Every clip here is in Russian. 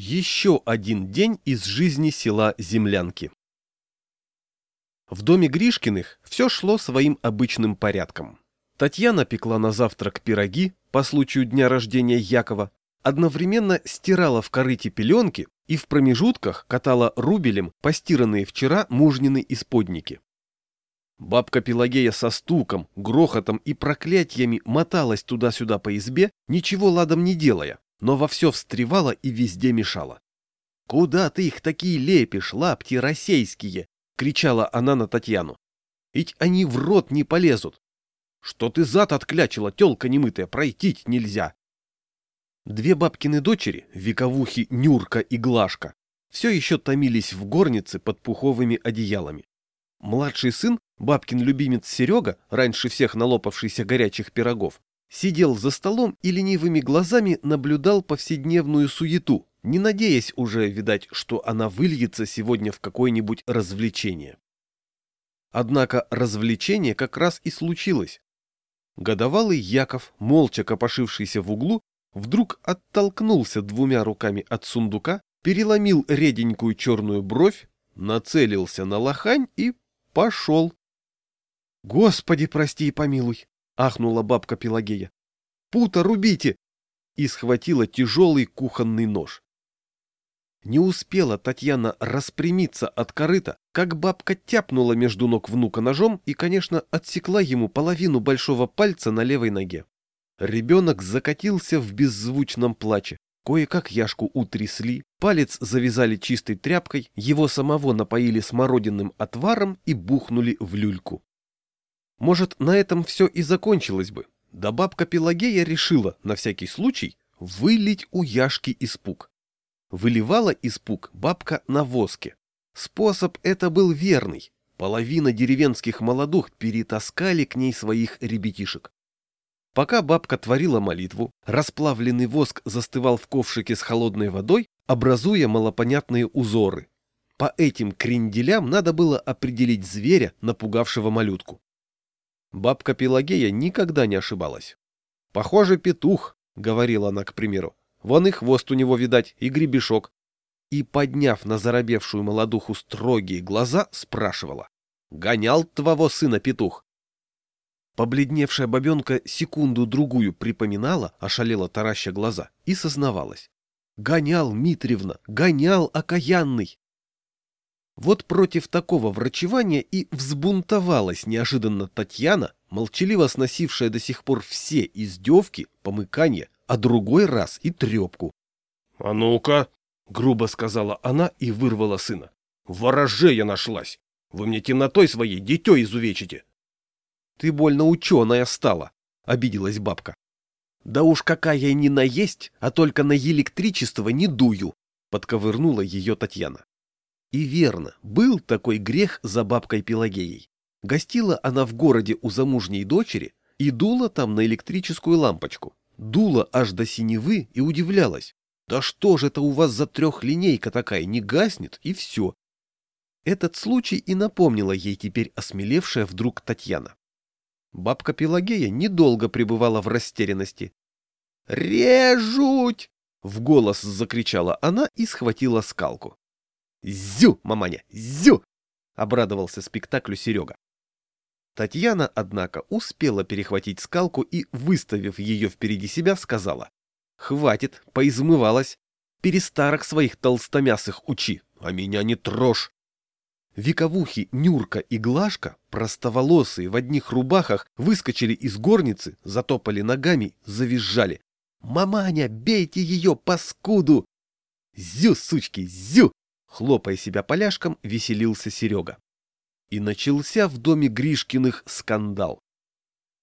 Еще один день из жизни села Землянки. В доме Гришкиных все шло своим обычным порядком. Татьяна пекла на завтрак пироги по случаю дня рождения Якова, одновременно стирала в корыте пеленки и в промежутках катала рубелем постиранные вчера мужнины исподники. Бабка Пелагея со стуком, грохотом и проклятиями моталась туда-сюда по избе, ничего ладом не делая, но во все встревала и везде мешала. «Куда ты их такие лепишь, лапти российские?» — кричала она на Татьяну. «Ведь они в рот не полезут. Что ты зад отклячила, тёлка немытая, пройтить нельзя!» Две бабкины дочери, вековухи Нюрка и Глашка, все еще томились в горнице под пуховыми одеялами. Младший сын, бабкин любимец Серега, раньше всех налопавшийся горячих пирогов, сидел за столом и ленивыми глазами наблюдал повседневную суету, не надеясь уже, видать, что она выльется сегодня в какое-нибудь развлечение. Однако развлечение как раз и случилось. Годовалый Яков, молча копошившийся в углу, вдруг оттолкнулся двумя руками от сундука, переломил реденькую черную бровь, нацелился на лохань и пошел. — Господи, прости и помилуй! Ахнула бабка Пелагея. «Пута рубите!» и схватила тяжелый кухонный нож. Не успела Татьяна распрямиться от корыта, как бабка тяпнула между ног внука ножом и, конечно, отсекла ему половину большого пальца на левой ноге. Ребенок закатился в беззвучном плаче. Кое-как Яшку утрясли, палец завязали чистой тряпкой, его самого напоили смородинным отваром и бухнули в люльку. Может, на этом все и закончилось бы. Да бабка Пелагея решила, на всякий случай, вылить у Яшки испуг. Выливала испуг бабка на воске. Способ это был верный. Половина деревенских молодух перетаскали к ней своих ребятишек. Пока бабка творила молитву, расплавленный воск застывал в ковшике с холодной водой, образуя малопонятные узоры. По этим кренделям надо было определить зверя, напугавшего малютку. Бабка Пелагея никогда не ошибалась. «Похоже, петух», — говорила она, к примеру. «Вон и хвост у него, видать, и гребешок». И, подняв на заробевшую молодуху строгие глаза, спрашивала. «Гонял твоего сына петух?» Побледневшая бабенка секунду-другую припоминала, ошалела тараща глаза, и сознавалась. «Гонял, Митревна, гонял, окаянный!» Вот против такого врачевания и взбунтовалась неожиданно Татьяна, молчаливо сносившая до сих пор все издевки, помыкания, а другой раз и трепку. — А ну-ка! — грубо сказала она и вырвала сына. — Ворожея нашлась! Вы мне темнотой своей дитё изувечите! — Ты больно ученая стала, — обиделась бабка. — Да уж какая я не наесть, а только на электричество не дую, — подковырнула ее Татьяна. И верно, был такой грех за бабкой Пелагеей. Гостила она в городе у замужней дочери и дула там на электрическую лампочку. Дула аж до синевы и удивлялась. Да что же это у вас за трехлинейка такая, не гаснет и все. Этот случай и напомнила ей теперь осмелевшая вдруг Татьяна. Бабка Пелагея недолго пребывала в растерянности. «Режуть!» — в голос закричала она и схватила скалку. «Зю, маманя, зю!» — обрадовался спектаклю Серега. Татьяна, однако, успела перехватить скалку и, выставив ее впереди себя, сказала. «Хватит, поизмывалась. Перестарок своих толстомясых учи, а меня не трожь». Вековухи Нюрка и Глашка, простоволосые в одних рубахах, выскочили из горницы, затопали ногами, завизжали. «Маманя, бейте ее, паскуду!» «Зю, сучки, зю!» Хлопая себя поляшком, веселился Серега. И начался в доме Гришкиных скандал.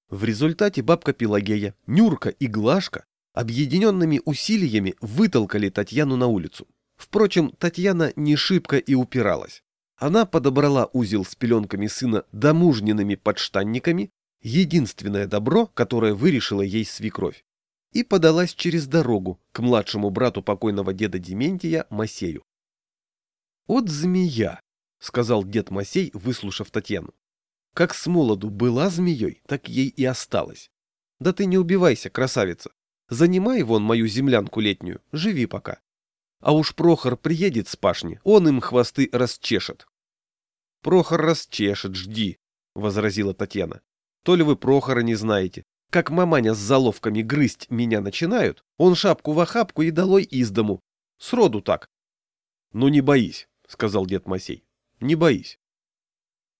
В результате бабка Пелагея, Нюрка и Глашка объединенными усилиями вытолкали Татьяну на улицу. Впрочем, Татьяна не шибко и упиралась. Она подобрала узел с пеленками сына домужненными подштанниками, единственное добро, которое вырешила ей свекровь, и подалась через дорогу к младшему брату покойного деда Дементия Масею. «От змея», — сказал дед Масей, выслушав Татьяну. «Как с молоду была змеей, так ей и осталась. Да ты не убивайся, красавица. Занимай вон мою землянку летнюю, живи пока. А уж Прохор приедет с пашни, он им хвосты расчешет. Прохор расчешет, жди, — возразила Татьяна. То ли вы Прохора не знаете. Как маманя с заловками грызть меня начинают, он шапку в охапку и долой из дому. Сроду так. — Ну не боись, — сказал дед Масей. — Не боись.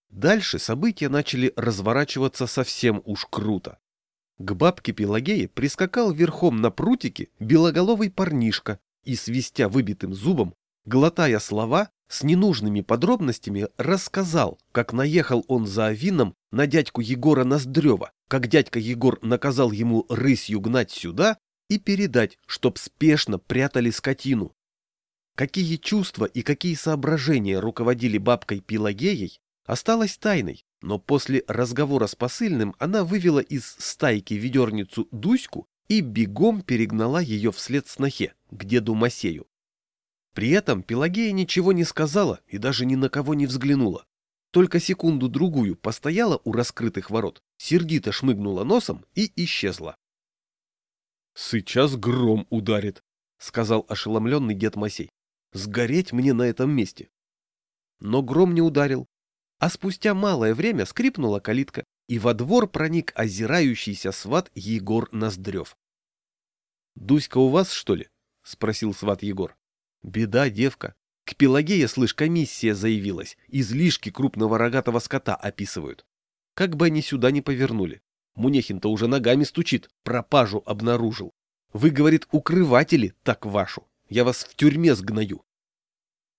Дальше события начали разворачиваться совсем уж круто. К бабке Пелагее прискакал верхом на прутике белоголовый парнишка и, свистя выбитым зубом, глотая слова, с ненужными подробностями рассказал, как наехал он за Авином на дядьку Егора Ноздрева, как дядька Егор наказал ему рысью гнать сюда и передать, чтоб спешно прятали скотину. Какие чувства и какие соображения руководили бабкой Пелагеей, осталось тайной, но после разговора с посыльным она вывела из стайки ведерницу Дуську и бегом перегнала ее вслед снохе, к деду Масею. При этом Пелагея ничего не сказала и даже ни на кого не взглянула. Только секунду-другую постояла у раскрытых ворот, сердито шмыгнула носом и исчезла. «Сейчас гром ударит», — сказал ошеломленный дед Масей. «Сгореть мне на этом месте». Но гром не ударил, а спустя малое время скрипнула калитка, и во двор проник озирающийся сват Егор Ноздрев. — Дуська у вас, что ли? — спросил сват Егор. — Беда, девка. К Пелагея, слышь, комиссия заявилась. Излишки крупного рогатого скота описывают. Как бы они сюда не повернули. Мунехин-то уже ногами стучит, пропажу обнаружил. Вы, говорит, укрыватели, так вашу. Я вас в тюрьме сгною.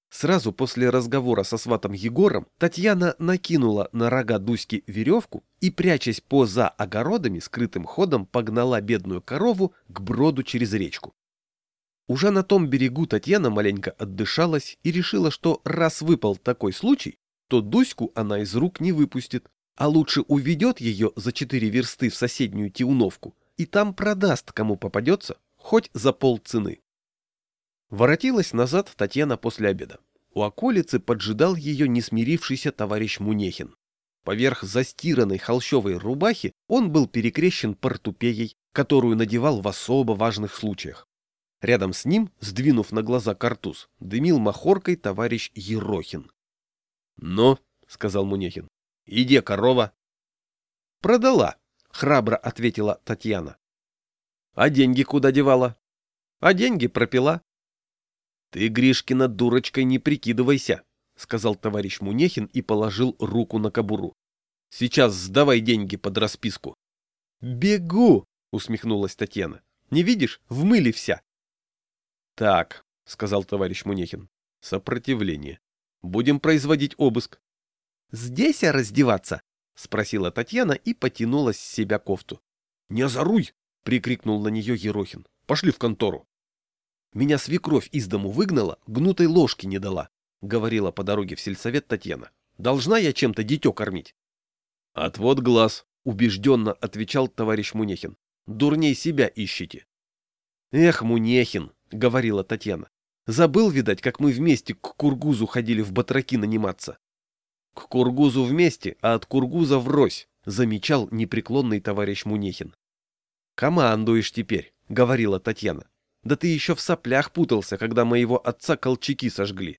Сразу после разговора со сватом Егором Татьяна накинула на рога Дуськи веревку и, прячась поза огородами, скрытым ходом погнала бедную корову к броду через речку. Уже на том берегу Татьяна маленько отдышалась и решила, что раз выпал такой случай, то Дуську она из рук не выпустит, а лучше уведет ее за четыре версты в соседнюю Тиуновку и там продаст, кому попадется, хоть за полцены. Воротилась назад Татьяна после обеда. У околицы поджидал ее несмирившийся товарищ Мунехин. Поверх застиранной холщовой рубахи он был перекрещен портупеей, которую надевал в особо важных случаях. Рядом с ним, сдвинув на глаза картуз, дымил махоркой товарищ Ерохин. — Ну, — сказал Мунехин, — иди, корова. — Продала, — храбро ответила Татьяна. — А деньги куда девала? — А деньги пропила. «Ты, Гришкина, дурочкой не прикидывайся», — сказал товарищ Мунехин и положил руку на кобуру. «Сейчас сдавай деньги под расписку». «Бегу!» — усмехнулась Татьяна. «Не видишь? В мыле вся». «Так», — сказал товарищ Мунехин, — «сопротивление. Будем производить обыск». «Здесь а раздеваться?» — спросила Татьяна и потянула с себя кофту. «Не озоруй!» — прикрикнул на нее Ерохин. «Пошли в контору». Меня свекровь из дому выгнала, гнутой ложки не дала, — говорила по дороге в сельсовет Татьяна. Должна я чем-то дитё кормить? — Отвод глаз, — убежденно отвечал товарищ Мунехин. — Дурней себя ищите. — Эх, Мунехин, — говорила Татьяна. Забыл, видать, как мы вместе к Кургузу ходили в батраки наниматься. — К Кургузу вместе, а от Кургуза врозь, — замечал непреклонный товарищ Мунехин. — Командуешь теперь, — говорила Татьяна. Да ты еще в соплях путался, когда моего отца колчаки сожгли.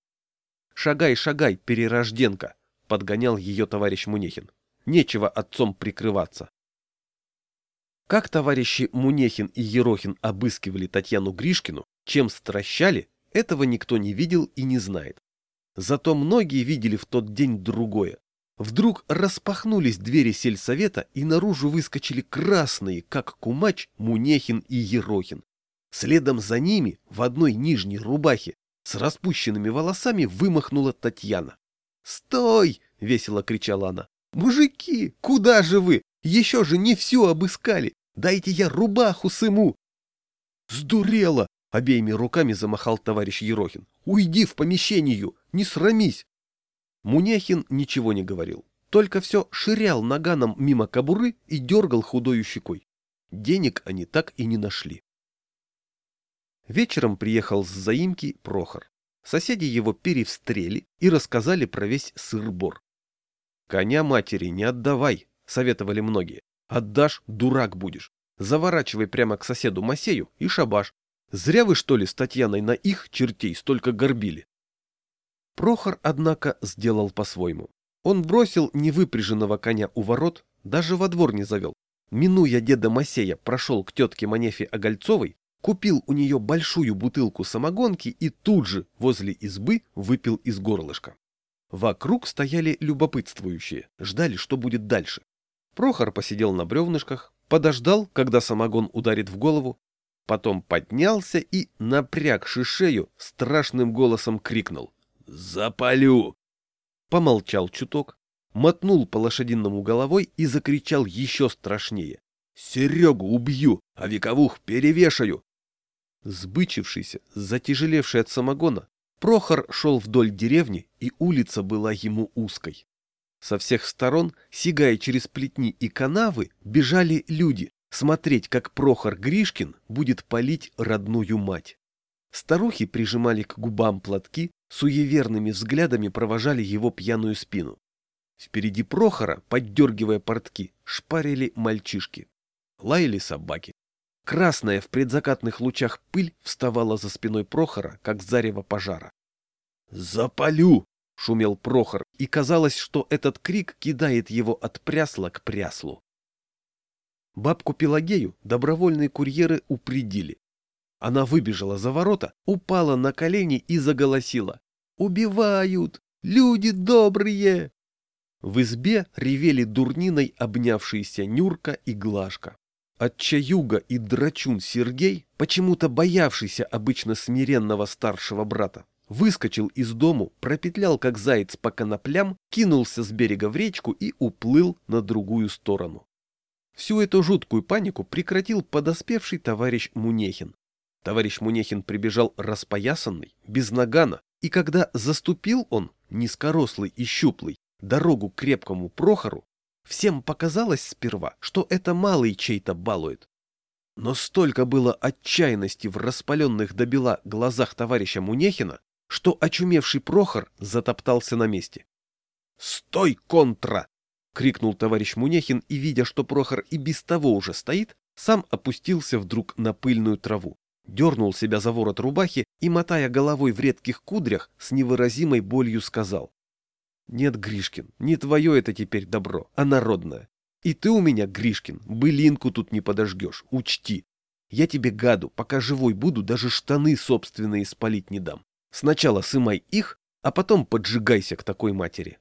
Шагай, шагай, перерожденка, подгонял ее товарищ Мунехин. Нечего отцом прикрываться. Как товарищи Мунехин и Ерохин обыскивали Татьяну Гришкину, чем стращали, этого никто не видел и не знает. Зато многие видели в тот день другое. Вдруг распахнулись двери сельсовета, и наружу выскочили красные, как кумач, Мунехин и Ерохин. Следом за ними, в одной нижней рубахе, с распущенными волосами вымахнула Татьяна. «Стой!» — весело кричала она. «Мужики, куда же вы? Еще же не все обыскали! Дайте я рубаху сыму!» «Сдурела!» — обеими руками замахал товарищ Ерохин. «Уйди в помещению! Не срамись!» Муняхин ничего не говорил, только все ширял наганом мимо кобуры и дергал худою щекой. Денег они так и не нашли. Вечером приехал с заимки Прохор. Соседи его перевстрели и рассказали про весь сыр-бор. «Коня матери не отдавай», — советовали многие. «Отдашь — дурак будешь. Заворачивай прямо к соседу Масею и шабаш. Зря вы, что ли, с Татьяной на их чертей столько горбили. Прохор, однако, сделал по-своему. Он бросил невыпряженного коня у ворот, даже во двор не завел. Минуя деда Масея, прошел к тетке Манефе Огольцовой, купил у нее большую бутылку самогонки и тут же возле избы выпил из горлышка. Вокруг стояли любопытствующие, ждали, что будет дальше. Прохор посидел на бревнышках, подождал, когда самогон ударит в голову, потом поднялся и, напрягши шею, страшным голосом крикнул «Запалю!». Помолчал чуток, мотнул по лошадиному головой и закричал еще страшнее «Серегу убью, а вековух перевешаю!». Сбычившийся, затяжелевший от самогона, Прохор шел вдоль деревни, и улица была ему узкой. Со всех сторон, сигая через плетни и канавы, бежали люди, смотреть, как Прохор Гришкин будет палить родную мать. Старухи прижимали к губам платки, суеверными взглядами провожали его пьяную спину. Впереди Прохора, поддергивая портки, шпарили мальчишки. Лаяли собаки. Красная в предзакатных лучах пыль вставала за спиной Прохора, как зарево пожара. «Запалю!» — шумел Прохор, и казалось, что этот крик кидает его от прясла к пряслу. Бабку Пелагею добровольные курьеры упредили. Она выбежала за ворота, упала на колени и заголосила. «Убивают! Люди добрые!» В избе ревели дурниной обнявшиеся Нюрка и Глашка. Отчаюга и драчун Сергей, почему-то боявшийся обычно смиренного старшего брата, выскочил из дому, пропетлял как заяц по коноплям, кинулся с берега в речку и уплыл на другую сторону. Всю эту жуткую панику прекратил подоспевший товарищ Мунехин. Товарищ Мунехин прибежал распоясанный, без нагана, и когда заступил он, низкорослый и щуплый, дорогу крепкому Прохору, Всем показалось сперва, что это малый чей-то балует. Но столько было отчаянности в распаленных до бела глазах товарища Мунехина, что очумевший Прохор затоптался на месте. «Стой, контра!» — крикнул товарищ Мунехин и, видя, что Прохор и без того уже стоит, сам опустился вдруг на пыльную траву, дернул себя за ворот рубахи и, мотая головой в редких кудрях, с невыразимой болью сказал. Нет, Гришкин, не твое это теперь добро, а народное. И ты у меня, Гришкин, былинку тут не подожгешь, учти. Я тебе, гаду, пока живой буду, даже штаны собственные спалить не дам. Сначала сымай их, а потом поджигайся к такой матери.